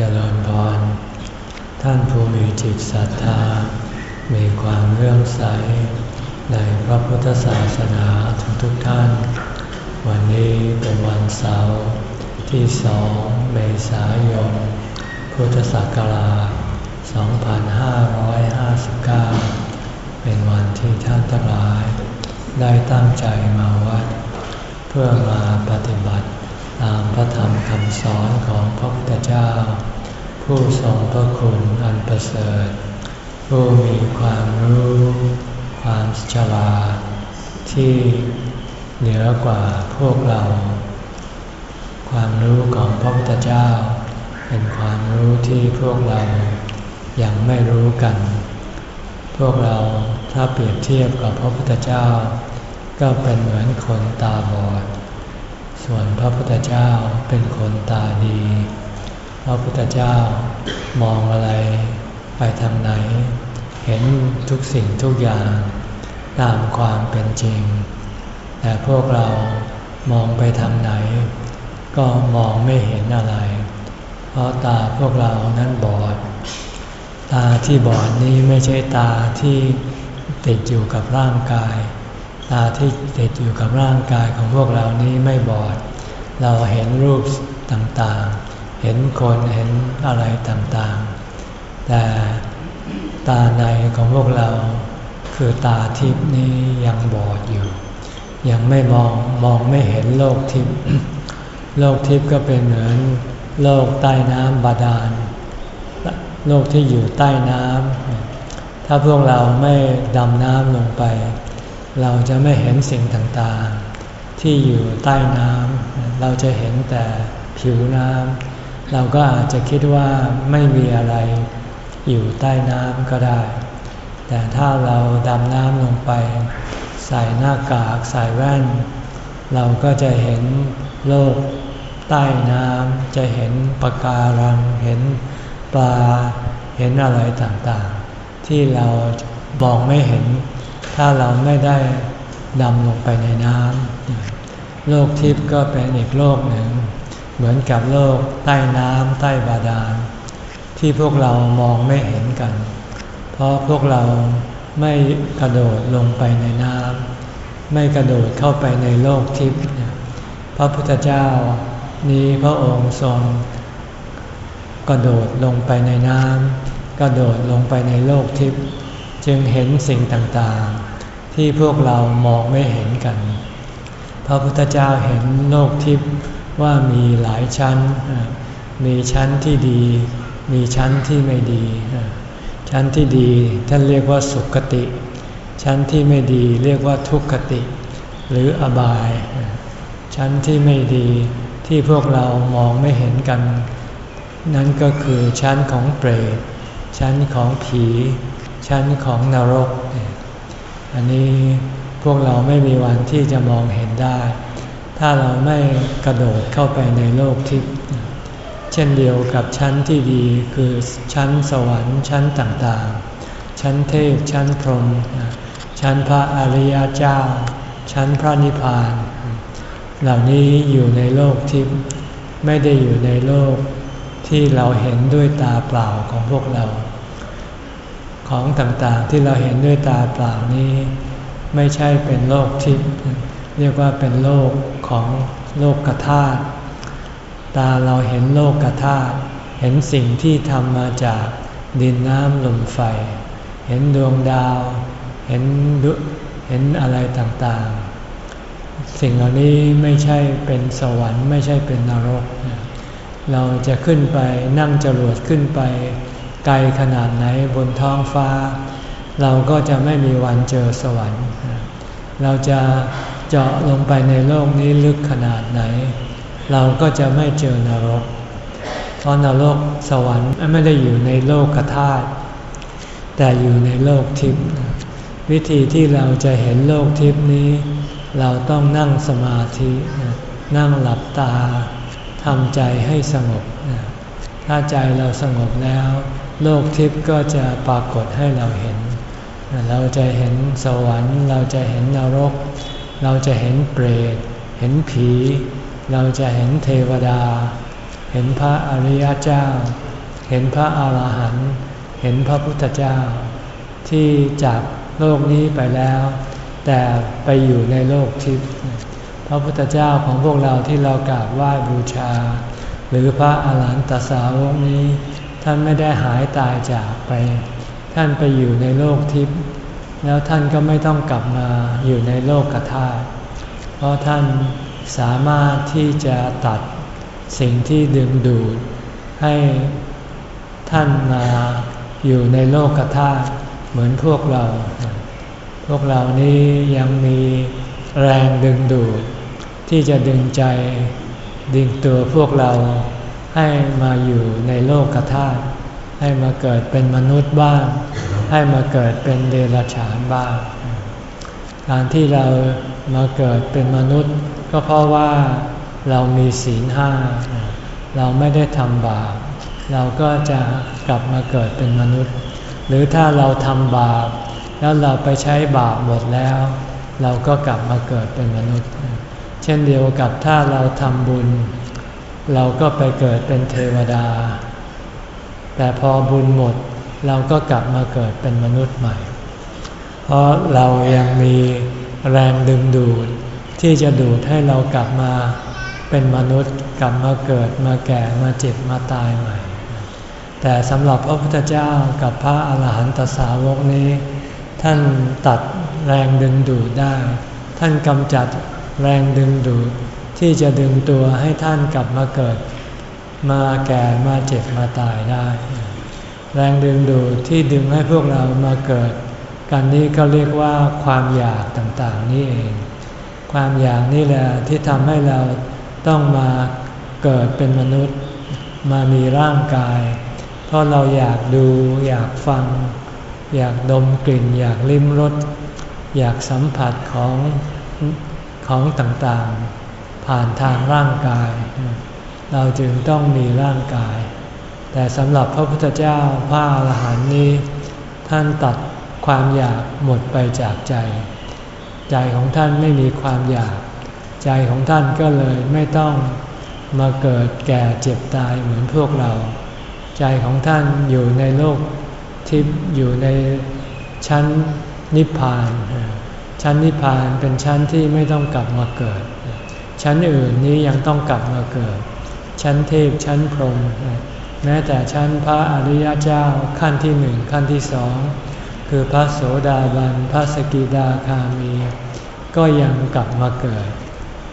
จริญพร ท่านผู้มีจิตศรัทธา มีความเลื่อมใส ในพระพุทธศาสนาทุกๆทท่าน วันนี้เป็นวันเสาร์ที่สองเมษายน พุทธศักราช 2559 เป็นวันที่ท่านทั้งหลาย ได้ตั้งใจมาวัด เพื่อมาปฏิบัติ ตามพระธรรมคำสอนของพระพุทธเจ้า ผู้ทรงพระคุณอันประเสริฐ ผู้มีความรู้ ความฉลาดที่เหนือกว่าพวกเรา ความรู้ของพระพุทธเจ้า เป็นความรู้ที่พวกเรายังไม่รู้กัน พวกเราถ้าเปรียบเทียบกับพระพุทธเจ้า ก็เป็นเหมือนคนตาบอด ส่วนพระพุทธเจ้าเป็นคนตาดี พระพุทธเจ้ามองอะไรไปทางไหน เห็นทุกสิ่งทุกอย่างตามความเป็นจริง แต่พวกเรามองไปทางไหน ก็มองไม่เห็นอะไร เพราะตาพวกเรานั้นบอด ตาที่บอดนี้ไม่ใช่ตาที่ติดอยู่กับร่างกาย ตาที่ติดอยู่กับร่างกายของพวกเรานี้ไม่บอด เราเห็นรูปต่างๆ เห็นคนเห็นอะไรต่างๆ แต่ตาในของพวกเราคือตาทิพนี้ยังบอดอยู่ ยังไม่มองมองไม่เห็นโลกทิพย์โลกทิพย์ก็เป็นเหมือนโลกใต้น้ำบาดาล โลกที่อยู่ใต้น้ำถ้าพวกเราไม่ดำน้ำลงไป เราจะไม่เห็นสิ่งต่างๆ ที่อยู่ใต้น้ำเราจะเห็นแต่ผิวน้ำเราก็อาจจะคิดว่าไม่มีอะไรอยู่ใต้น้ำก็ได้ แต่ถ้าเราดำน้ำลงไป ใส่หน้ากากใส่แว่น เราก็จะเห็นโลกใต้น้ำจะเห็นปะการังเห็นปลาเห็นอะไรต่างๆ ที่เรามองไม่เห็น ถ้าเราไม่ได้ดำลงไปในน้ำโลกทิพย์ก็เป็นอีกโลกหนึ่ง เหมือนกับโลกใต้น้ำใต้บาดาล ที่พวกเรามองไม่เห็นกัน เพราะพวกเราไม่กระโดดลงไปในน้ำไม่กระโดดเข้าไปในโลกทิพย์พระพุทธเจ้านี้พระองค์ทรงกระโดดลงไปในน้ำกระโดดลงไปในโลกทิพย์จึงเห็นสิ่งต่าง ที่พวกเรามองไม่เห็นกัน พระพุทธเจ้าเห็นโลกทิพย์ว่ามีหลายชั้น มีชั้นที่ดี มีชั้นที่ไม่ดี ชั้นที่ดีท่านเรียกว่าสุขติ ชั้นที่ไม่ดีเรียกว่าทุกขติ หรืออบาย ชั้นที่ไม่ดีที่พวกเรามองไม่เห็นกัน นั้นก็คือชั้นของเปรตชั้นของผี ชั้นของนรก อันนี้พวกเราไม่มีวันที่จะมองเห็นได้ ถ้าเราไม่กระโดดเข้าไปในโลกทิพย์เช่นเดียวกับชั้นที่ดีคือชั้นสวรรค์ชั้นต่างๆ ชั้นเทพชั้นพรหมชั้นพระอริยเจ้า ชั้นพระนิพพาน เหล่านี้อยู่ในโลกทิพย์ไม่ได้อยู่ในโลกที่เราเห็นด้วยตาเปล่าของพวกเรา ของต่างๆที่เราเห็นด้วยตาเปล่านี้ ไม่ใช่เป็นโลกทิพย์เรียกว่าเป็นโลกของโลกกธาตุตาเราเห็นโลกกธาตุเห็นสิ่งที่ทำมาจากดินน้ำลมไฟ เห็นดวงดาว เห็นเห็นอะไรต่างๆ สิ่งเหล่านี้ไม่ใช่เป็นสวรรค์ ไม่ใช่เป็นนรก เราจะขึ้นไปนั่งจรวดขึ้นไป ไกลขนาดไหนบนท้องฟ้า เราก็จะไม่มีวันเจอสวรรค์ เราจะเจาะลงไปในโลกนี้ลึกขนาดไหน เราก็จะไม่เจอนรกเพราะนรกสวรรค์ไม่ได้อยู่ในโลกธาตุแต่อยู่ในโลกทิพย์วิธีที่เราจะเห็นโลกทิพย์นี้ เราต้องนั่งสมาธินั่งหลับตาทำใจให้สงบถ้าใจเราสงบแล้ว โลกทิพย์ก็จะปรากฏให้เราเห็น เราจะเห็นสวรรค์ เราจะเห็นนรก เราจะเห็นเปรต เห็นผี เราจะเห็นเทวดา เห็นพระอริยเจ้า เห็นพระอาหารหันต์ เห็นพระพุทธเจ้า ที่จากโลกนี้ไปแล้ว แต่ไปอยู่ในโลกทิพย์ พระพุทธเจ้าของพวกเราที่เรากราบไหว้บูชา หรือพระอาหารหันตสาวกนี้ ท่านไม่ได้หายตายจากไป ท่านไปอยู่ในโลกทิพย์แล้วท่านก็ไม่ต้องกลับมาอยู่ในโลกกธาตุเพราะท่านสามารถที่จะตัดสิ่งที่ดึงดูด ให้ท่านมาอยู่ในโลกธาตุเหมือนพวกเรา พวกเรานี้ยังมีแรงดึงดูด ที่จะดึงใจดึงตัวพวกเรา ให้มาอยู่ในโลกธาตุให้มาเกิดเป็นมนุษย์บ้าง ให้มาเกิดเป็นเดรัจฉานบ้าง การที่เรามาเกิดเป็นมนุษย์ ก็เพราะว่าเรามีศีลห้า เราไม่ได้ทำบาป เราก็จะกลับมาเกิดเป็นมนุษย์ หรือถ้าเราทำบาป แล้วเราไปใช้บาปหมดแล้ว เราก็กลับมาเกิดเป็นมนุษย์ เช่นเดียวกับถ้าเราทำบุญ เราก็ไปเกิดเป็นเทวดา แต่พอบุญหมดเราก็กลับมาเกิดเป็นมนุษย์ใหม่ เพราะเรายังมีแรงดึงดูดที่จะดูดให้เรากลับมาเป็นมนุษย์กลับมาเกิดมาแก่มาเจ็บมาตายใหม่ แต่สำหรับพระพุทธเจ้ากับพระอาหารหันตสาวกนี้ ท่านตัดแรงดึงดูดได้ ท่านกำจัดแรงดึงดูด ที่จะดึงตัวให้ท่านกลับมาเกิด มาแก่มาเจ็บมาตายได้ แรงดึงดูดที่ดึงให้พวกเรามาเกิด กันนี้ก็เรียกว่าความอยากต่างๆนี่เอง ความอยากนี่แหละที่ทำให้เราต้องมาเกิดเป็นมนุษย์มามีร่างกาย เพราะเราอยากดู อยากฟัง อยากดมกลิ่น อยากลิ้มรสอยากสัมผัสของของต่างๆ ผ่านทางร่างกาย เราจึงต้องมีร่างกาย แต่สำหรับพระพุทธเจ้าพระอรหันต์นี้ ท่านตัดความอยากหมดไปจากใจ ใจของท่านไม่มีความอยาก ใจของท่านก็เลยไม่ต้องมาเกิดแก่เจ็บตายเหมือนพวกเรา ใจของท่านอยู่ในโลกทิพย์อยู่ในชั้นนิพพาน ชั้นนิพพานเป็นชั้นที่ไม่ต้องกลับมาเกิด ชั้นอื่นนี้ยังต้องกลับมาเกิด ชั้นเทพชั้นพรหมแม้แต่ชั้นพระอริยเจ้าขั้นที่หนึ่งขั้นที่สองคือพระโสดาบันพระสกิดาคามี ก็ยังกลับมาเกิด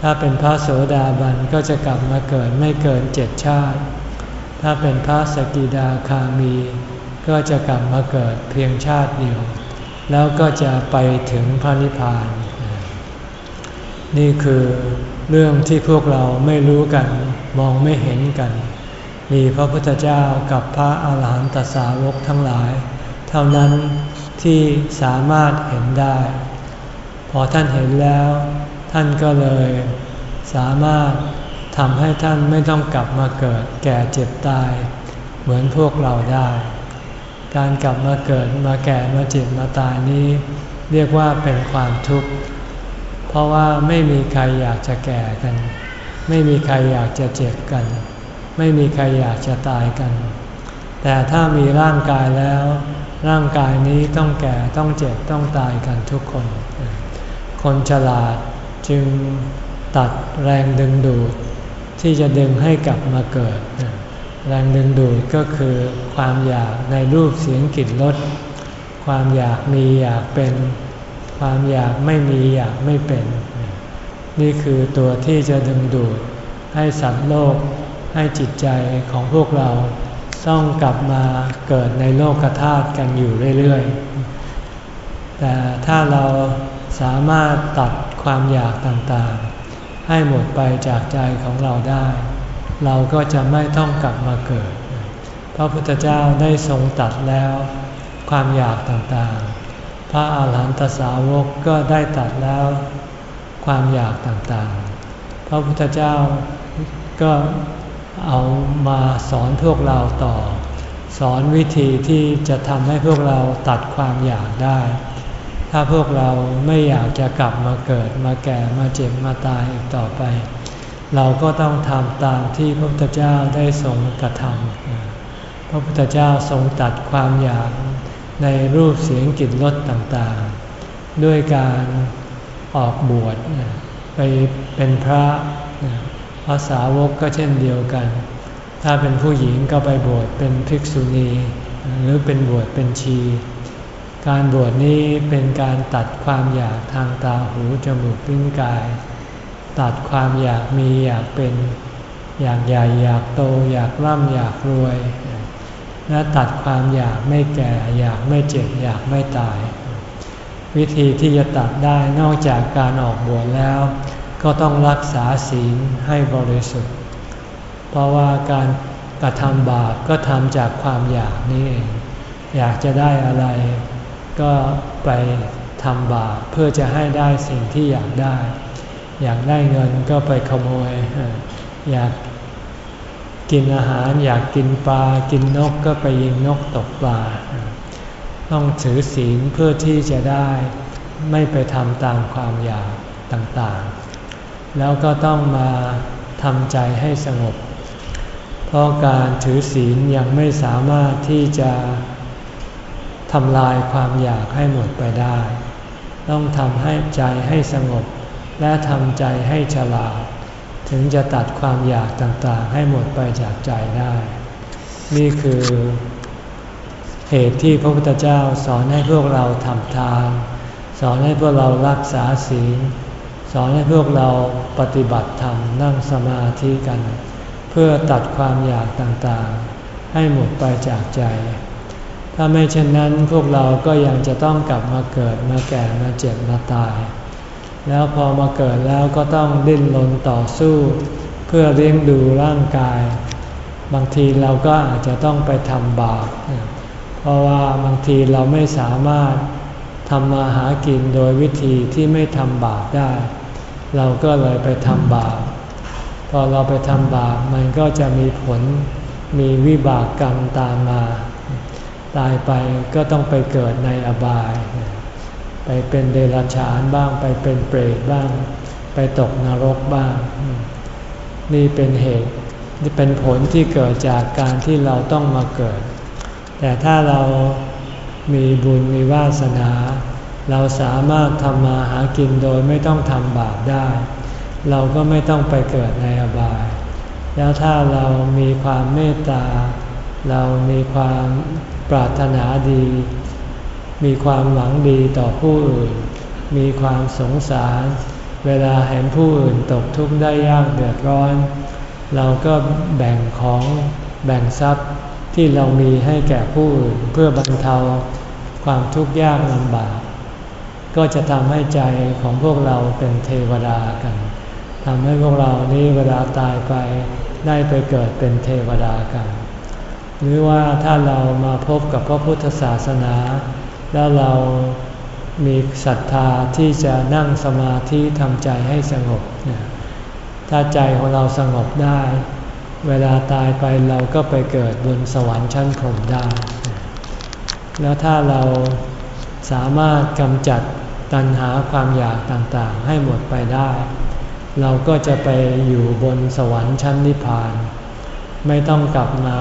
ถ้าเป็นพระโสดาบันก็จะกลับมาเกิดไม่เกินเจ็ดชาติ ถ้าเป็นพระสกิดาคามี ก็จะกลับมาเกิดเพียงชาติเดียว แล้วก็จะไปถึงพระนิพพาน นี่คือเรื่องที่พวกเราไม่รู้กัน มองไม่เห็นกัน มีพระพุทธเจ้ากับพระอาหารหันตสาวกทั้งหลาย เท่านั้นที่สามารถเห็นได้ พอท่านเห็นแล้ว ท่านก็เลย สามารถทำให้ท่านไม่ต้องกลับมาเกิดแก่เจ็บตาย เหมือนพวกเราได้ การกลับมาเกิดมาแก่มาเจ็บมาตายนี้ เรียกว่าเป็นความทุกข์ เพราะว่าไม่มีใครอยากจะแก่กัน ไม่มีใครอยากจะเจ็บกัน ไม่มีใครอยากจะตายกัน แต่ถ้ามีร่างกายแล้ว ร่างกายนี้ต้องแก่ต้องเจ็บต้องตายกันทุกคน คนฉลาดจึงตัดแรงดึงดูด ที่จะดึงให้กลับมาเกิด แรงดึงดูดก็คือความอยากในรูปเสียงกลิ่นรสความอยากมีอยากเป็น ความอยากไม่มีอยากไม่เป็น นี่คือตัวที่จะดึงดูดให้สัตว์โลกให้จิตใจของพวกเราต้องกลับมาเกิดในโลกธาตุกันอยู่เรื่อยๆ แต่ถ้าเราสามารถตัดความอยากต่างๆ ให้หมดไปจากใจของเราได้ เราก็จะไม่ต้องกลับมาเกิด พระพุทธเจ้าได้ทรงตัดแล้วความอยากต่างๆ พระอาหารหันตสาวกก็ได้ตัดแล้วความอยากต่างๆ พระพุทธเจ้าก็เอามาสอนพวกเราต่อ สอนวิธีที่จะทำให้พวกเราตัดความอยากได้ ถ้าพวกเราไม่อยากจะกลับมาเกิดมาแก่มาเจ็บมาตายอีกต่อไป เราก็ต้องทำตามที่พระพุทธเจ้าได้ทรงกระทำพระพุทธเจ้าทรงตัดความอยาก ในรูปเสียงกลิ่นรสต่างๆ ด้วยการออกบวชไปเป็นพระภาษาวกก็เช่นเดียวกัน ถ้าเป็นผู้หญิงก็ไปบวชเป็นภิกษุณี หรือเป็นบวชเป็นชี การบวชนี้เป็นการตัดความอยากทางตาหูจมูกลิ้นกาย ตัดความอยากมีอยากเป็น อยากใหญ่อยากโตอยากร่ำอยากรวย และตัดความอยากไม่แก่ อยากไม่เจ็บ อยากไม่ตาย วิธีที่จะตัดได้นอกจากการออกบวชแล้ว ก็ต้องรักษาศีลให้บริสุทธิ์ เพราะว่าการกระทำบาปก็ทำจากความอยากนี่เอง อยากจะได้อะไร ก็ไปทำบาปเพื่อจะให้ได้สิ่งที่อยากได้ อยากได้เงินก็ไปขโมย อยาก กินอาหารอยากกินปลากินนกก็ไปยิงนกตกปลา ต้องถือศีลเพื่อที่จะได้ไม่ไปทำตามความอยากต่างๆ แล้วก็ต้องมาทำใจให้สงบ เพราะการถือศีลยังไม่สามารถที่จะทำลายความอยากให้หมดไปได้ ต้องทำให้ใจให้สงบ และทำใจให้ฉลาด ถึงจะตัดความอยากต่างๆ ให้หมดไปจากใจได้ นี่คือเหตุที่พระพุทธเจ้าสอนให้พวกเราทำทาน สอนให้พวกเรารักษาศีล สอนให้พวกเราปฏิบัติธรรมนั่งสมาธิกัน เพื่อตัดความอยากต่างๆ ให้หมดไปจากใจ ถ้าไม่เช่นนั้นพวกเราก็ยังจะต้องกลับมาเกิดมาแก่มาเจ็บมาตาย แล้วพอมาเกิดแล้วก็ต้องดิ้นรนต่อสู้ เพื่อเลี้ยงดูร่างกาย บางทีเราก็อาจจะต้องไปทำบาปเพราะว่าบางทีเราไม่สามารถทำมาหากินโดยวิธีที่ไม่ทำบาปได้ เราก็เลยไปทำบาปพอเราไปทำบาปมันก็จะมีผลมีวิบากกรรมตามมา ตายไปก็ต้องไปเกิดในอบาย ไปเป็นเดรัจฉานบ้างไปเป็นเปรตบ้าง ไปตกนรกบ้าง นี่เป็นเหตุนี่เป็นผลที่เกิดจากการที่เราต้องมาเกิด แต่ถ้าเรามีบุญมีวาสนา เราสามารถทำมาหากินโดยไม่ต้องทำบาปได้ เราก็ไม่ต้องไปเกิดในอบาย แล้วถ้าเรามีความเมตตา เรามีความปรารถนาดี มีความหวังดีต่อผู้อื่น มีความสงสาร เวลาเห็นผู้อื่นตกทุกข์ได้ยากเดือดร้อน เราก็แบ่งของแบ่งทรัพย์ที่เรามีให้แก่ผู้อื่นเพื่อบรรเทาความทุกข์ยากลำบาก ก็จะทำให้ใจของพวกเราเป็นเทวดากันทำให้พวกเรานี้เวลาตายไปได้ไปเกิดเป็นเทวดากัน หรือว่าถ้าเรามาพบกับพระพุทธศาสนา แล้วเรามีศรัทธาที่จะนั่งสมาธิทำใจให้สงบ ถ้าใจของเราสงบได้ เวลาตายไปเราก็ไปเกิดบนสวรรค์ชั้นพรหมได้ แล้วถ้าเราสามารถกำจัดตัณหาความอยากต่างๆ ให้หมดไปได้ เราก็จะไปอยู่บนสวรรค์ชั้นนิพพาน ไม่ต้องกลับมา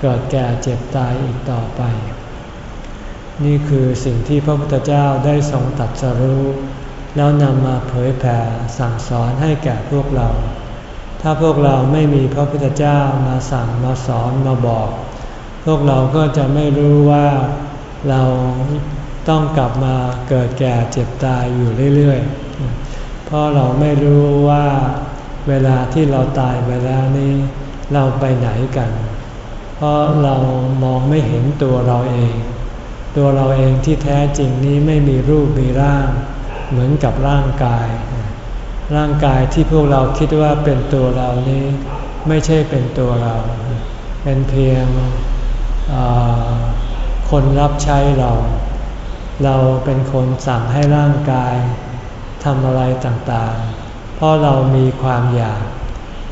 เกิดแก่เจ็บตายอีกต่อไป นี่คือสิ่งที่พระพุทธเจ้าได้ทรงตัดสรู้ แล้วนำมาเผยแผ่สั่งสอนให้แก่พวกเรา ถ้าพวกเราไม่มีพระพุทธเจ้ามาสั่งมาสอนมาบอก พวกเราก็จะไม่รู้ว่าเราต้องกลับมาเกิดแก่เจ็บตายอยู่เรื่อยๆ เพราะเราไม่รู้ว่าเวลาที่เราตายไปแล้วนี้เราไปไหนกัน เพราะเรามองไม่เห็นตัวเราเอง ตัวเราเองที่แท้จริงนี้ไม่มีรูปมีร่าง เหมือนกับร่างกาย ร่างกายที่พวกเราคิดว่าเป็นตัวเรานี้ ไม่ใช่เป็นตัวเรา เป็นเพียงคนรับใช้เรา เราเป็นคนสั่งให้ร่างกายทำอะไรต่างๆ เพราะเรามีความอยาก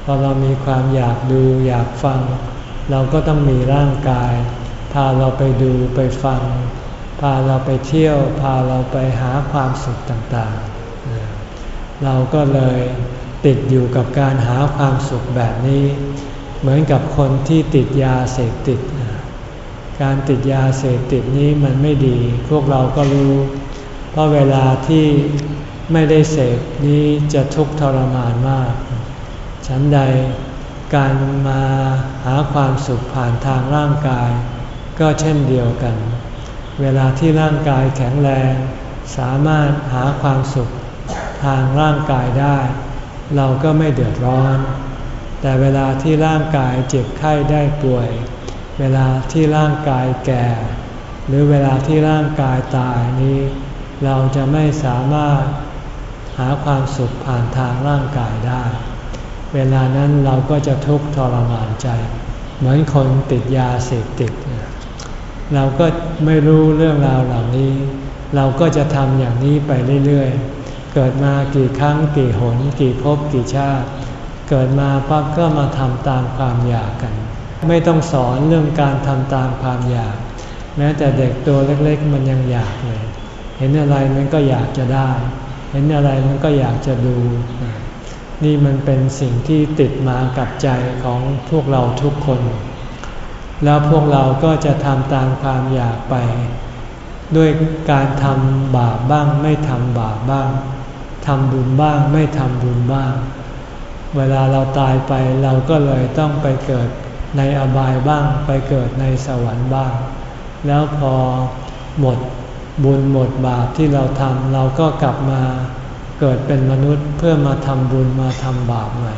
พอเรามีความอยากดูอยากฟัง เราก็ต้องมีร่างกาย พาเราไปดูไปฟัง พาเราไปเที่ยว พาเราไปหาความสุขต่างๆ เราก็เลยติดอยู่กับการหาความสุขแบบนี้ เหมือนกับคนที่ติดยาเสพติด การติดยาเสพติดนี้มันไม่ดี พวกเราก็รู้ เพราะเวลาที่ไม่ได้เสพนี้จะทุกข์ทรมานมาก ฉันใดการมาหาความสุขผ่านทางร่างกาย ก็เช่นเดียวกัน เวลาที่ร่างกายแข็งแรง สามารถหาความสุขทางร่างกายได้ เราก็ไม่เดือดร้อน แต่เวลาที่ร่างกายเจ็บไข้ได้ป่วย เวลาที่ร่างกายแก่ หรือเวลาที่ร่างกายตายนี้ เราจะไม่สามารถหาความสุขผ่านทางร่างกายได้ เวลานั้นเราก็จะทุกข์ทรมานใจ เหมือนคนติดยาเสพติด เราก็ไม่รู้เรื่องราวเหล่านี้ เราก็จะทำอย่างนี้ไปเรื่อยๆ เกิดมากี่ครั้งกี่หนกี่ภพกี่ชาติ เกิดมาปั๊บก็มาทำตามความอยากกัน ไม่ต้องสอนเรื่องการทำตามความอยาก แม้แต่เด็กตัวเล็กๆ มันยังอยากเลย เห็นอะไรมันก็อยากจะได้ เห็นอะไรมันก็อยากจะดู นี่มันเป็นสิ่งที่ติดมากับใจของพวกเราทุกคน แล้วพวกเราก็จะทำตามความอยากไป ด้วยการทำบาปบ้างไม่ทำบาปบ้างทำบุญบ้างไม่ทำบุญบ้าง เวลาเราตายไปเราก็เลยต้องไปเกิดในอบายบ้าง ไปเกิดในสวรรค์บ้าง แล้วพอหมดบุญหมดบาปที่เราทำเราก็กลับมาเกิดเป็นมนุษย์เพื่อมาทำบุญมาทำบาปใหม่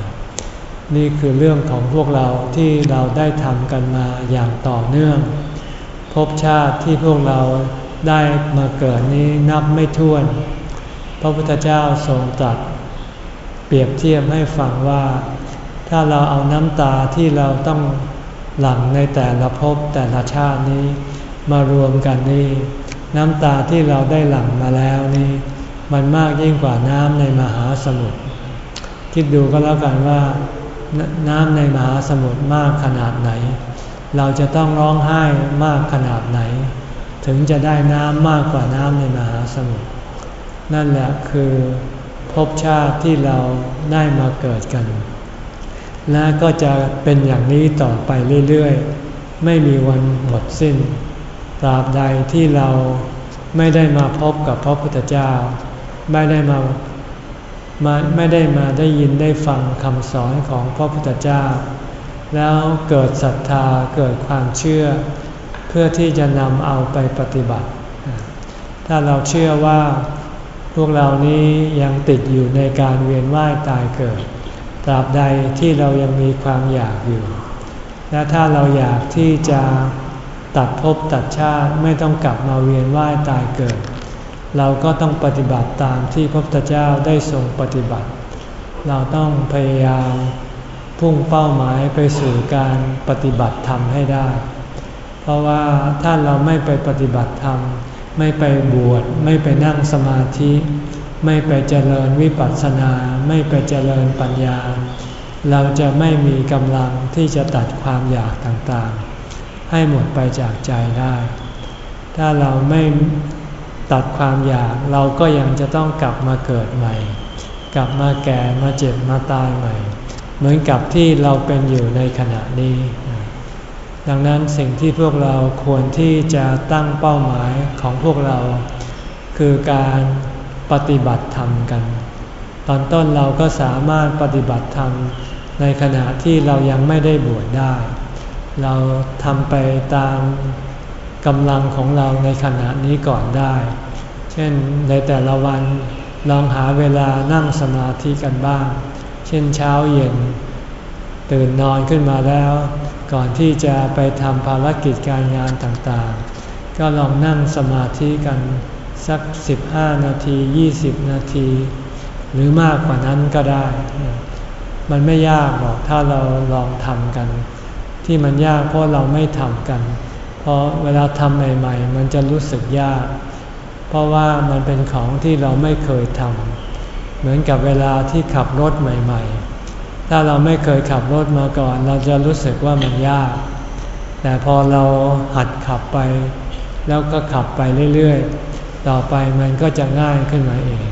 นี่คือเรื่องของพวกเราที่เราได้ทำกันมาอย่างต่อเนื่อง ภพชาติที่พวกเราได้มาเกิดนี้นับไม่ถ้วน พระพุทธเจ้าทรงตรัสเปรียบเทียบให้ฟังว่า ถ้าเราเอาน้ำตาที่เราต้องหลั่งในแต่ละภพแต่ละชาตินี้ มารวมกันนี่น้ำตาที่เราได้หลั่งมาแล้วนี่มันมากยิ่งกว่าน้ำในมหาสมุทรคิดดูก็แล้วกันว่า น้ำในมหาสมุทรมากขนาดไหน เราจะต้องร้องไห้มากขนาดไหน ถึงจะได้น้ำมากกว่าน้ำในมหาสมุทรนั่นแหละคือภพชาติที่เราได้มาเกิดกัน และก็จะเป็นอย่างนี้ต่อไปเรื่อยๆ ไม่มีวันหมดสิ้น ตราบใดที่เราไม่ได้มาพบกับพระพุทธเจ้า ไม่ได้มา มาไม่ได้มาได้ยินได้ฟังคำสอนของพระพุทธเจ้า แล้วเกิดศรัทธาเกิดความเชื่อ เพื่อที่จะนำเอาไปปฏิบัติ ถ้าเราเชื่อว่าพวกเรานี้ยังติดอยู่ในการเวียนว่ายตายเกิด ตราบใดที่เรายังมีความอยากอยู่ และถ้าเราอยากที่จะตัดภพตัดชาติไม่ต้องกลับมาเวียนว่ายตายเกิด เราก็ต้องปฏิบัติตามที่พระพุทธเจ้าได้ทรงปฏิบัติ เราต้องพยายามพุ่งเป้าหมายไปสู่การปฏิบัติธรรมให้ได้ เพราะว่าถ้าเราไม่ไปปฏิบัติธรรม ไม่ไปบวช ไม่ไปนั่งสมาธิ ไม่ไปเจริญวิปัสสนา ไม่ไปเจริญปัญญา เราจะไม่มีกำลังที่จะตัดความอยากต่างๆ ให้หมดไปจากใจได้ ถ้าเราไม่ ตัดความอยากเราก็ยังจะต้องกลับมาเกิดใหม่ กลับมาแก่มาเจ็บมาตายใหม่ เหมือนกับที่เราเป็นอยู่ในขณะนี้ ดังนั้นสิ่งที่พวกเราควรที่จะตั้งเป้าหมายของพวกเรา คือการปฏิบัติธรรมกัน ตอนต้นเราก็สามารถปฏิบัติธรรมในขณะที่เรายังไม่ได้บวชได้ เราทำไปตาม กำลังของเราในขณะนี้ก่อนได้ เช่นในแต่ละวันลองหาเวลานั่งสมาธิกันบ้าง เช่นเช้าเย็น ตื่นนอนขึ้นมาแล้ว ก่อนที่จะไปทำภารกิจการงานต่างๆ ก็ลองนั่งสมาธิกันสัก 15 นาที 20 นาที หรือมากกว่านั้นก็ได้ มันไม่ยากหรอกถ้าเราลองทำกัน ที่มันยากเพราะเราไม่ทำกัน พราะเวลาทำใหม่ๆ มันจะรู้สึกยาก เพราะว่ามันเป็นของที่เราไม่เคยทำเหมือนกับเวลาที่ขับรถใหม่ ๆ ถ้าเราไม่เคยขับรถมาก่อน เราจะรู้สึกว่ามันยาก แต่พอเราหัดขับไป แล้วก็ขับไปเรื่อยๆ ต่อไปมันก็จะง่ายขึ้นมาเอง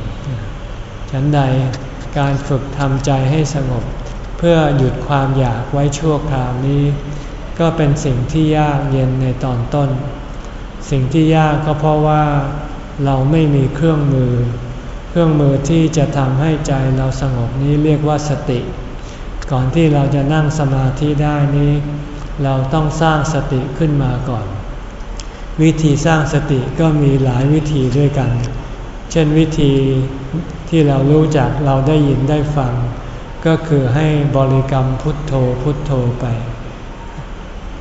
ฉันใดการฝึกทำใจให้สงบ เพื่อหยุดความอยากไว้ชั่วคราวนี้ ก็เป็นสิ่งที่ยากเย็นในตอนต้น สิ่งที่ยากก็เพราะว่าเราไม่มีเครื่องมือ เครื่องมือที่จะทำให้ใจเราสงบนี้เรียกว่าสติ ก่อนที่เราจะนั่งสมาธิได้นี้ เราต้องสร้างสติขึ้นมาก่อน วิธีสร้างสติก็มีหลายวิธีด้วยกัน เช่นวิธีที่เรารู้จักเราได้ยินได้ฟัง ก็คือให้บริกรรมพุทโธพุทโธไป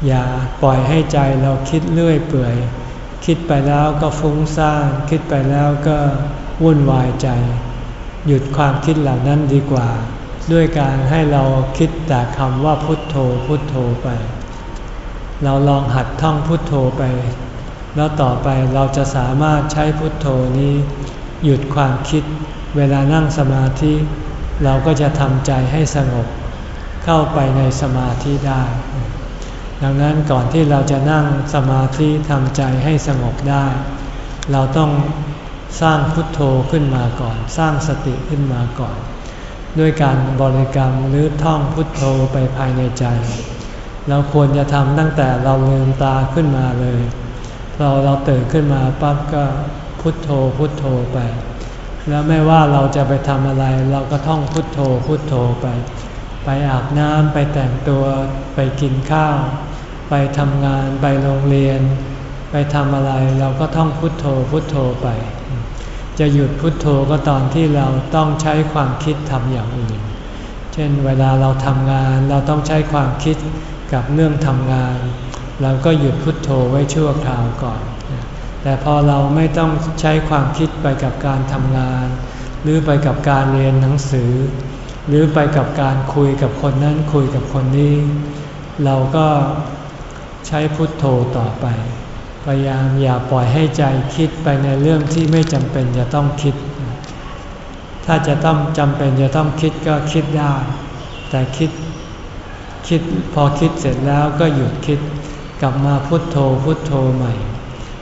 อย่าปล่อยให้ใจเราคิดเลื่อยเปื่อย คิดไปแล้วก็ฟุ้งซ่านคิดไปแล้วก็วุ่นวายใจ หยุดความคิดเหล่านั้นดีกว่า ด้วยการให้เราคิดแต่คำว่าพุทโธพุทโธไป เราลองหัดท่องพุทโธไป แล้วต่อไปเราจะสามารถใช้พุทโธนี้ หยุดความคิด เวลานั่งสมาธิ เราก็จะทำใจให้สงบ เข้าไปในสมาธิได้ ดังนั้นก่อนที่เราจะนั่งสมาธิทำใจให้สงบได้ เราต้องสร้างพุทโธขึ้นมาก่อน สร้างสติขึ้นมาก่อน ด้วยการบริกรรมหรือท่องพุทโธไปภายในใจ เราควรจะทำตั้งแต่เราลืมตาขึ้นมาเลยเราเราตื่นขึ้นมาปั๊บก็พุทโธพุทโธไป แล้วไม่ว่าเราจะไปทำอะไร เราก็ท่องพุทโธพุทโธไป ไปอาบน้ำไปแต่งตัวไปกินข้าว ไปทำงานไปโรงเรียน ไปทำอะไรเราก็ท่องพุทโธพุทโธไป จะหยุดพุทโธก็ตอนที่เราต้องใช้ความคิดทำอย่างอื่น เช่นเวลาเราทำงานเราต้องใช้ความคิดกับเรื่องทำงาน เราก็หยุดพุทโธไว้ชั่วคราวก่อน แต่พอเราไม่ต้องใช้ความคิดไปกับการทำงาน หรือไปกับการเรียนหนังสือ หรือไปกับการคุยกับคนนั้นคุยกับคนนี้ เราก็ ใช้พุทโธต่อไป พยายามอย่าปล่อยให้ใจคิดไปในเรื่องที่ไม่จำเป็นจะต้องคิด ถ้าจะต้องจำเป็นจะต้องคิดก็คิดได้ แต่คิดคิดพอคิดเสร็จแล้วก็หยุดคิดกลับมาพุทโธพุทโธใหม่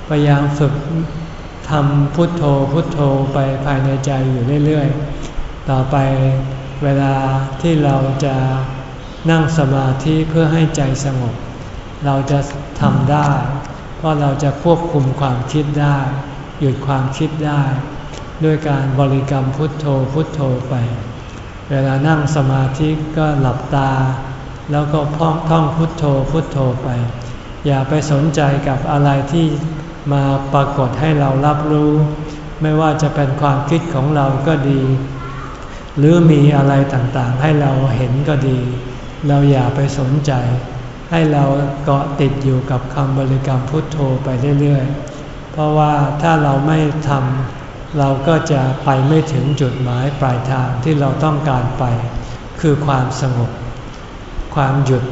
พยายามฝึกทำพุทโธพุทโธไปภายในใจอยู่เรื่อยๆ ต่อไปเวลาที่เราจะนั่งสมาธิเพื่อให้ใจสงบ เราจะทำได้ เพราะเราจะควบคุมความคิดได้ หยุดความคิดได้ ด้วยการบริกรรมพุทโธพุทโธไป เวลานั่งสมาธิก็หลับตา แล้วก็พ้องท่องพุทโธพุทโธไป อย่าไปสนใจกับอะไรที่มาปรากฏให้เรารับรู้ ไม่ว่าจะเป็นความคิดของเราก็ดี หรือมีอะไรต่างๆ ให้เราเห็นก็ดี เราอย่าไปสนใจ ให้เราเกาะติดอยู่กับคำบริกรรมพุทโธไปเรื่อยๆ เพราะว่าถ้าเราไม่ทำเราก็จะไปไม่ถึงจุดหมายปลายทางที่เราต้องการไป คือความสงบ ความหยุด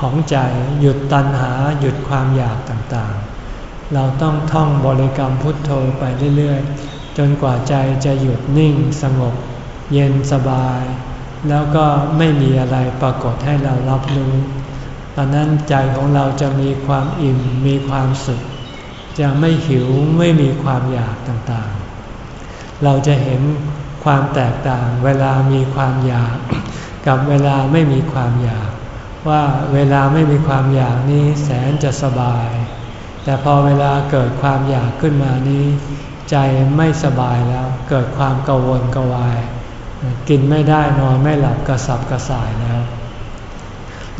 ของใจ หยุดตัณหา หยุดความอยากต่างๆ เราต้องท่องบริกรรมพุทโธไปเรื่อยๆ จนกว่าใจจะหยุดนิ่งสงบ เย็นสบาย แล้วก็ไม่มีอะไรปรากฏให้เรารับรู้ อนนั้นใจของเราจะมีความอิ่มมีความสุข จะไม่หิวไม่มีความอยากต่างๆ เราจะเห็นความแตกต่างเวลามีความอยาก กับเวลาไม่มีความอยาก ว่าเวลาไม่มีความอยากนี้แสนจะสบาย แต่พอเวลาเกิดความอยากขึ้นมานี้ ใจไม่สบายแล้วเกิดความกังวลกวาย กินไม่ได้นอนไม่หลับกระสับกระส่ายแล้ว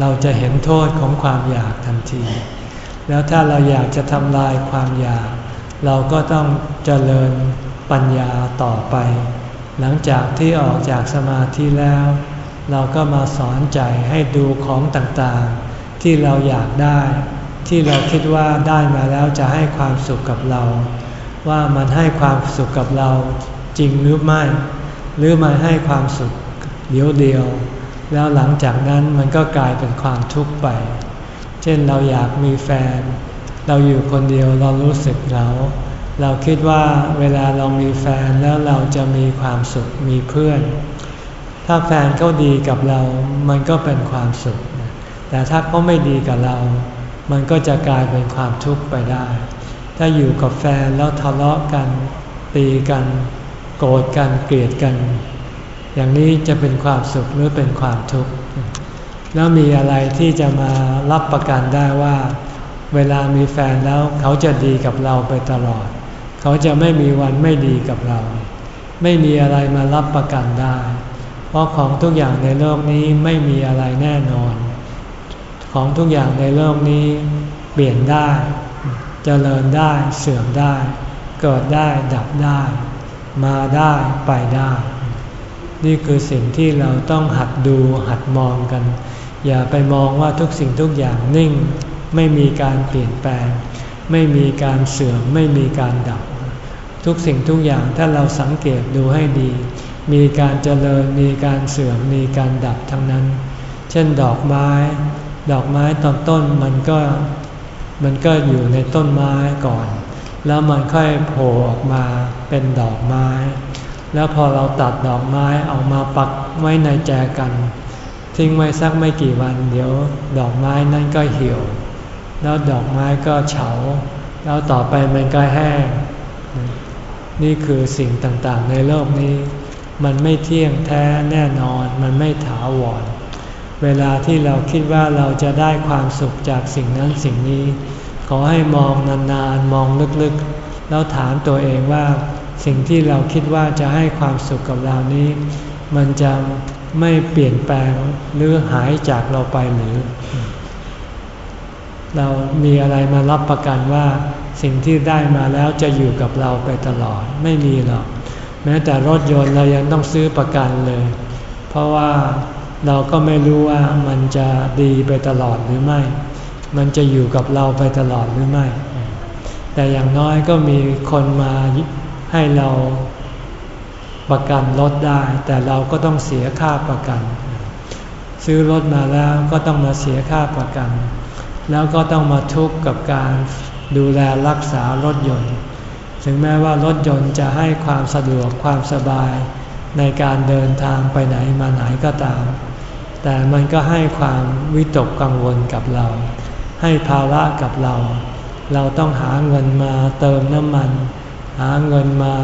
เราจะเห็นโทษของความอยากทันที แล้วถ้าเราอยากจะทำลายความอยาก เราก็ต้องเจริญปัญญาต่อไป หลังจากที่ออกจากสมาธิแล้ว เราก็มาสอนใจให้ดูของต่างๆ ที่เราอยากได้ ที่เราคิดว่าได้มาแล้วจะให้ความสุขกับเรา ว่ามันให้ความสุขกับเราจริงหรือไม่ หรือมันให้ความสุขเดียวเดียว แล้วหลังจากนั้นมันก็กลายเป็นความทุกข์ไป เช่นเราอยากมีแฟน เราอยู่คนเดียวเรารู้สึกเหงา เราคิดว่าเวลาเรามีแฟนแล้วเราจะมีความสุขมีเพื่อน ถ้าแฟนเขาดีกับเรา มันก็เป็นความสุข แต่ถ้าเขาไม่ดีกับเรา มันก็จะกลายเป็นความทุกข์ไปได้ ถ้าอยู่กับแฟนแล้วทะเลาะกันตีกัน โกรธกันเกลียดกัน อย่างนี้จะเป็นความสุขหรือเป็นความทุกข์ แล้วมีอะไรที่จะมารับประกันได้ว่า เวลามีแฟนแล้วเขาจะดีกับเราไปตลอด เขาจะไม่มีวันไม่ดีกับเรา ไม่มีอะไรมารับประกันได้ เพราะของทุกอย่างในโลกนี้ไม่มีอะไรแน่นอน ของทุกอย่างในโลกนี้เปลี่ยนได้จเจริญได้เสื่อมได้ เกิดได้ดับได้ มาได้ไปได้ นี่คือสิ่งที่เราต้องหัดดูหัดมองกัน อย่าไปมองว่าทุกสิ่งทุกอย่างนิ่ง ไม่มีการเปลี่ยนแปลง ไม่มีการเสื่อมไม่มีการดับ ทุกสิ่งทุกอย่างถ้าเราสังเกตดูให้ดี มีการเจริญมีการเสื่อมมีการดับทั้งนั้น เช่นดอกไม้ ดอกไม้ตอนต้นมันก็มันก็อยู่ในต้นไม้ก่อน แล้วมันค่อยโผล่ออกมาเป็นดอกไม้ แล้วพอเราตัดดอกไม้ออกมาปักไว้ในแจกัน ทิ้งไว้สักไม่กี่วัน เดี๋ยวดอกไม้นั่นก็เหี่ยว แล้วดอกไม้ก็เฉา แล้วต่อไปมันก็แห้ง นี่คือสิ่งต่างๆ ในโลกนี้ มันไม่เที่ยงแท้แน่นอน มันไม่ถาวร เวลาที่เราคิดว่าเราจะได้ความสุขจากสิ่งนั้นสิ่งนี้ ขอให้มองนานๆ มองลึกๆ แล้วถามตัวเองว่า สิ่งที่เราคิดว่าจะให้ความสุขกับเรานี้ มันจะไม่เปลี่ยนแปลงหรือหายจากเราไปหรือ เรามีอะไรมารับประกันว่า สิ่งที่ได้มาแล้วจะอยู่กับเราไปตลอดไม่มีหรอก แม้แต่รถยนต์เรายังต้องซื้อประกันเลย เพราะว่าเราก็ไม่รู้ว่ามันจะดีไปตลอดหรือไม่ มันจะอยู่กับเราไปตลอดหรือไม่ แต่อย่างน้อยก็มีคนมา ให้เราประกันรถได้ แต่เราก็ต้องเสียค่าประกัน ซื้อรถมาแล้วก็ต้องมาเสียค่าประกัน แล้วก็ต้องมาทุกข์กับการดูแลรักษารถยนต์ ถึงแม้ว่ารถยนต์จะให้ความสะดวกความสบายในการเดินทางไปไหนมาไหนก็ตาม แต่มันก็ให้ความวิตกกังวลกับเรา ให้ภาระกับเรา เราต้องหาเงินมาเติมน้ำมัน หาเงินมา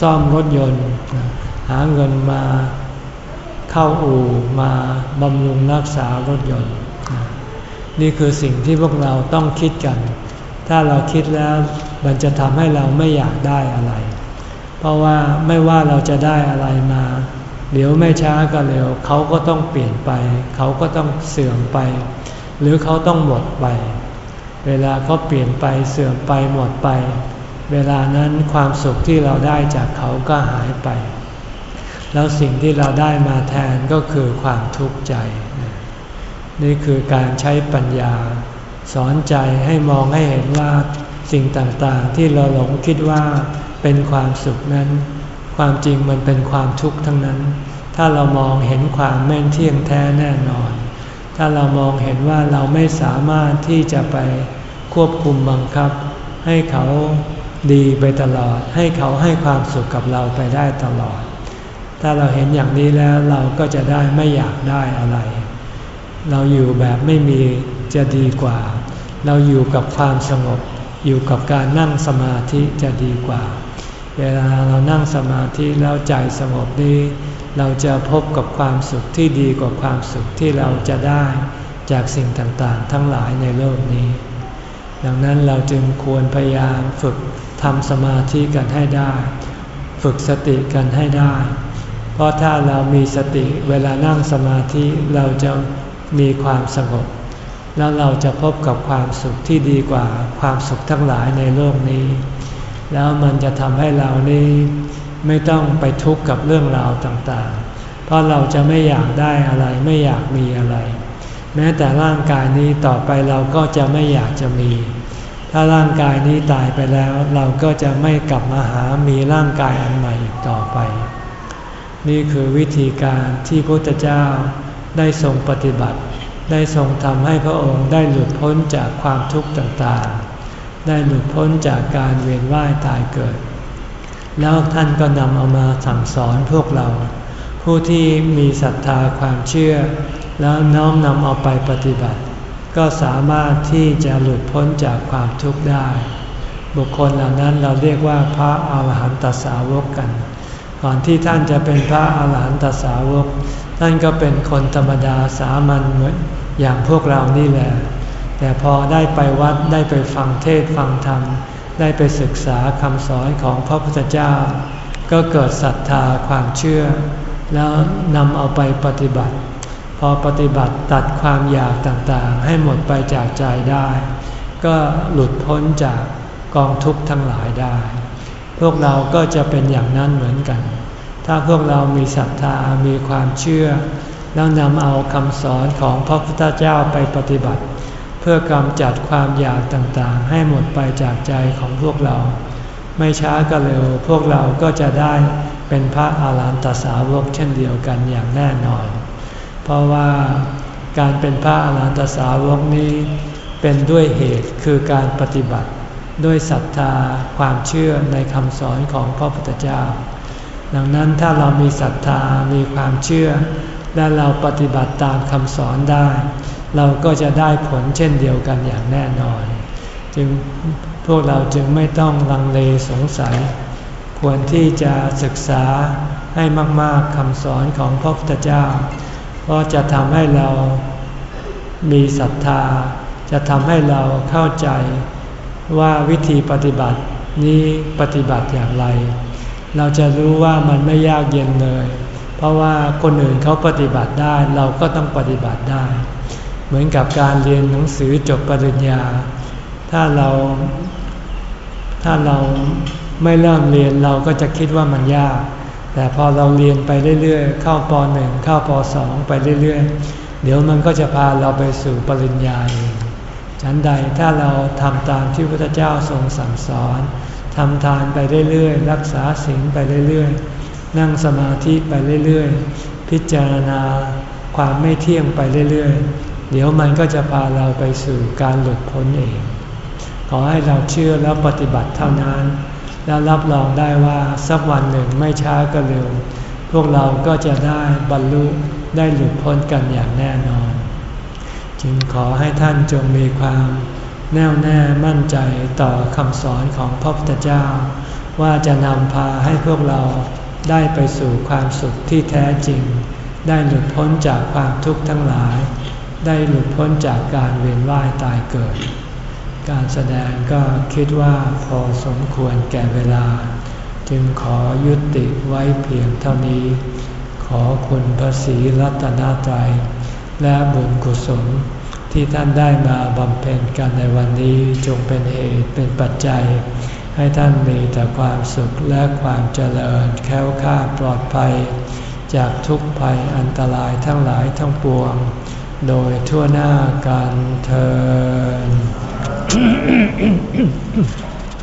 ซ่อมรถยนต์ หาเงินมาเข้าอู่มาบำรุงรักษารถยนต์ นี่คือสิ่งที่พวกเราต้องคิดกัน ถ้าเราคิดแล้วมันจะทำให้เราไม่อยากได้อะไร เพราะว่าไม่ว่าเราจะได้อะไรมา เดี๋ยวไม่ช้าก็เร็วเขาก็ต้องเปลี่ยนไป เขาก็ต้องเสื่อมไป หรือเขาต้องหมดไป เวลาเขาเปลี่ยนไปเสื่อมไปหมดไป เวลานั้นความสุขที่เราได้จากเขาก็หายไป แล้วสิ่งที่เราได้มาแทนก็คือความทุกข์ใจ นี่คือการใช้ปัญญา สอนใจให้มองให้เห็นว่าสิ่งต่างๆ ที่เราหลงคิดว่าเป็นความสุขนั้น ความจริงมันเป็นความทุกข์ทั้งนั้น ถ้าเรามองเห็นความแม่นเที่ยงแท้แน่นอน ถ้าเรามองเห็นว่าเราไม่สามารถที่จะไปควบคุมบังคับ ให้เขา ดีไปตลอด ให้เขาให้ความสุขกับเราไปได้ตลอด ถ้าเราเห็นอย่างนี้แล้วเราก็จะได้ไม่อยากได้อะไร เราอยู่แบบไม่มีจะดีกว่า เราอยู่กับความสงบ อยู่กับการนั่งสมาธิจะดีกว่า เวลาเรานั่งสมาธิแล้วใจสงบนี้เราจะพบกับความสุขที่ดีกว่าความสุขที่เราจะได้จากสิ่งต่างๆ ทั้งหลายในโลกนี้ ดังนั้นเราจึงควรพยายามฝึก ทำสมาธิกันให้ได้ ฝึกสติกันให้ได้ เพราะถ้าเรามีสติเวลานั่งสมาธิเราจะมีความสงบ แล้วเราจะพบกับความสุขที่ดีกว่าความสุขทั้งหลายในโลกนี้ แล้วมันจะทำให้เรานี่ไม่ต้องไปทุกข์กับเรื่องราวต่างๆ เพราะเราจะไม่อยากได้อะไรไม่อยากมีอะไร แม้แต่ร่างกายนี้ต่อไปเราก็จะไม่อยากจะมี ถ้าร่างกายนี้ตายไปแล้ว เราก็จะไม่กลับมาหามีร่างกายอันใหม่อีกต่อไป นี่คือวิธีการที่พระพุทธเจ้าได้ทรงปฏิบัติ ได้ทรงทำให้พระองค์ได้หลุดพ้นจากความทุกข์ต่างๆ ได้หลุดพ้นจากการเวียนว่ายตายเกิด แล้วท่านก็นำเอามาสั่งสอนพวกเรา ผู้ที่มีศรัทธาความเชื่อ แล้วน้อมนำเอาไปปฏิบัติ ก็สามารถที่จะหลุดพ้นจากความทุกข์ได้ บุคคลเหล่านั้นเราเรียกว่าพระอาหารหันตสาวกกัน ก่อนที่ท่านจะเป็นพระอาหารหันตสาวก ท่านก็เป็นคนธรรมดาสามัญเหมือนอย่างพวกเรานี่แหละ แต่พอได้ไปวัดได้ไปฟังเทศฟังธรรม ได้ไปศึกษาคำสอนของพระพุทธเจ้า ก็เกิดศรัทธาความเชื่อ แล้วนำเอาไปปฏิบัติ อปฏิบัติตัดความอยากต่างๆ ให้หมดไปจากใจได้ ก็หลุดพ้นจากกองทุกข์ทั้งหลายได้ พวกเราก็จะเป็นอย่างนั้นเหมือนกัน ถ้าพวกเรามีศรัทธามีความเชื่อ แล้วนำเอาคำสอนของพระพุทธเจ้าไปปฏิบัติ เพื่อกำจัดความอยากต่างๆ ให้หมดไปจากใจของพวกเรา ไม่ช้าก็เร็วพวกเราก็จะได้เป็นพระอาหารหันตสาวกเช่นเดียวกันอย่างแน่นอน เพราะว่าการเป็นพระอรหันตสาวกนี้เป็นด้วยเหตุคือการปฏิบัติ ด้วยศรัทธาความเชื่อในคำสอนของพระพุทธเจ้า ดังนั้นถ้าเรามีศรัทธามีความเชื่อ และเราปฏิบัติตามคำสอนได้ เราก็จะได้ผลเช่นเดียวกันอย่างแน่นอน จึงพวกเราจึงไม่ต้องลังเลสงสัย ควรที่จะศึกษาให้มาก ๆคำสอนของพระพุทธเจ้า เพราะจะทำให้เรามีศรัทธา จะทำให้เราเข้าใจว่าวิธีปฏิบัตินี้ปฏิบัติอย่างไร เราจะรู้ว่ามันไม่ยากเย็นเลย เพราะว่าคนอื่นเขาปฏิบัติได้เราก็ต้องปฏิบัติได้ เหมือนกับการเรียนหนังสือจบปริญญา ถ้าเรา ถ้าเราไม่เริ่มเรียนเราก็จะคิดว่ามันยาก แต่พอเราเรียนไปเรื่อยๆ เข้าป .1 เข้าป .2 ไปเรื่อยๆ เดี๋ยวมันก็จะพาเราไปสู่ปริญญาเองฉันใดถ้าเราทำตามที่พระเจ้าทรงสั่งสอนทำทานไปเรื่อยๆ รักษาศีลไปเรื่อยๆ นั่งสมาธิไปเรื่อยๆ พิจารณาความไม่เที่ยงไปเรื่อยๆ เดี๋ยวมันก็จะพาเราไปสู่การหลุดพ้นเอง ขอให้เราเชื่อแล้วปฏิบัติเท่านั้น แล้วรับรองได้ว่าสักวันหนึ่งไม่ช้าก็เร็ว พวกเราก็จะได้บรรลุได้หลุดพ้นกันอย่างแน่นอน จึงขอให้ท่านจงมีความแน่วแน่มั่นใจต่อคำสอนของพระพุทธเจ้า ว่าจะนำพาให้พวกเราได้ไปสู่ความสุขที่แท้จริง ได้หลุดพ้นจากความทุกข์ทั้งหลาย ได้หลุดพ้นจากการเวียนว่ายตายเกิด การแสดงก็คิดว่าพอสมควรแก่เวลา จึงขอยุติไว้เพียงเท่านี้ ขอคุณพระศรีรัตนตรัย และบุญกุศลที่ท่านได้มาบำเพ็ญกันในวันนี้จงเป็นเหตุเป็นปัจจัย ให้ท่านมีแต่ความสุขและความเจริญแค้วคาปลอดภัย จากทุกภัยอันตรายทั้งหลายทั้งปวง โดยทั่วหน้ากันเธอ Mm-hmm.